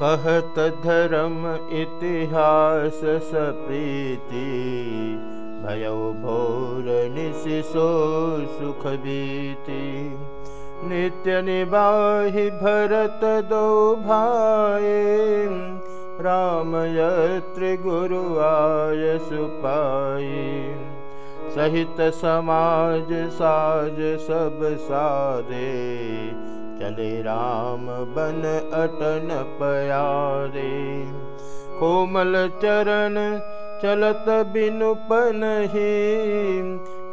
कहत धर्म इतिहास सप्रीति भयो भोर निशिशो सुख बीति नित्य निबाहि भरत दो भाए राम यत्र गुरु आय सुपाई सहित समाज साज सब सादे चले राम बन अटन प्यारे। कोमल चरण चलत बिनुपन ही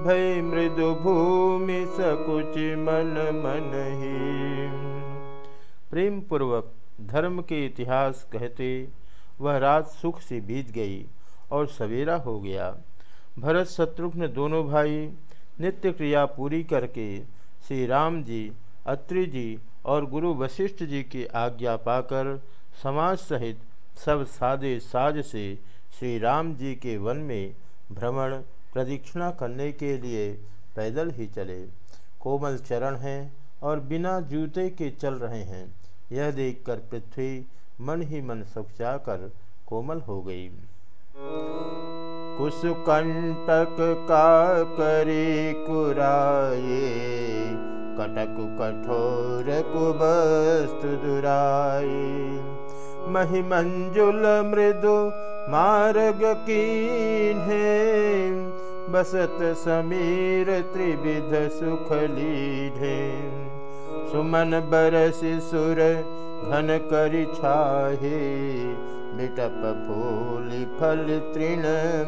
भय मृदु भूमि सकुच मन मन ही प्रेम पूर्वक धर्म के इतिहास कहते वह रात सुख से बीत गई और सवेरा हो गया। भरत शत्रुघ्न दोनों भाई नित्य क्रिया पूरी करके श्री राम जी अत्रि जी और गुरु वशिष्ठ जी की आज्ञा पाकर समाज सहित सब सादे साज से श्री राम जी के वन में भ्रमण प्रदीक्षिणा करने के लिए पैदल ही चले। कोमल चरण हैं और बिना जूते के चल रहे हैं। यह देखकर पृथ्वी मन ही मन सुखचाकर कोमल हो गई। कुशकंटक का करी कुराए कटक कठोर कुबस्तु दुराई महिमंजुल मृदु मार्ग कीन्हे बसत समीर त्रिविध लीढे सुमन बरस सुर घन करि छाहे बिटप फूल फल तृण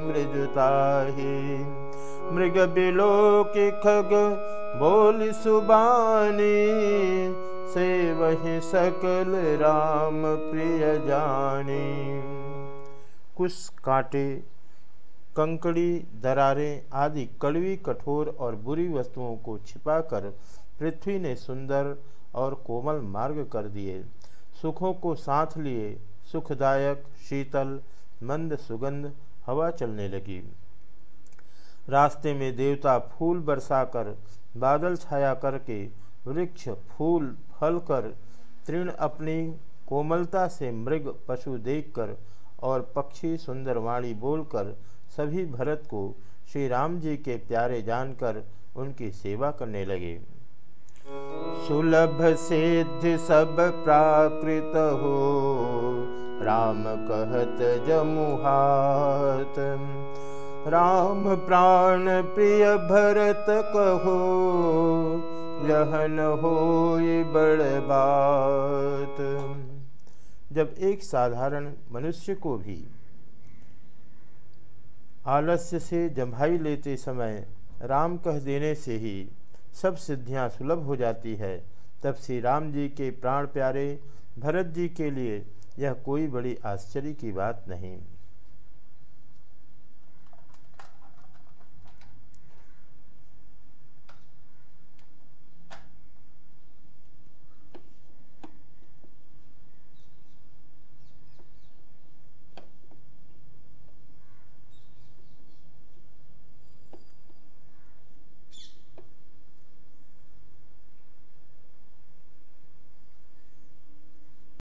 मृदुताहे। मृग बिलो के खग बोल सुबानी से वही सकल राम प्रिय जानी। कुछ कांटे, कंकड़ी, दरारें आदि कड़वी, कठोर और बुरी वस्तुओं को छिपाकर पृथ्वी ने सुंदर और कोमल मार्ग कर दिए। सुखों को साथ लिए, सुखदायक, शीतल, मंद सुगंध हवा चलने लगी। रास्ते में देवता फूल बरसाकर बादल छाया करके वृक्ष, फूल, फल कर तृण अपनी कोमलता से मृग, पशु देखकर और पक्षी सुंदर वाणी बोलकर सभी भरत को श्री राम जी के प्यारे जानकर उनकी सेवा करने लगे। सुलभ सिद्ध सब प्राकृत हो, राम कहत जमुहात। राम प्राण प्रिय भरत कहो यहन हो बड़ बात। जब एक साधारण मनुष्य को भी आलस्य से जम्भाई लेते समय राम कह देने से ही सब सिद्धियाँ सुलभ हो जाती है, तब श्री राम जी के प्राण प्यारे, भरत जी के लिए यह कोई बड़ी आश्चर्य की बात नहीं।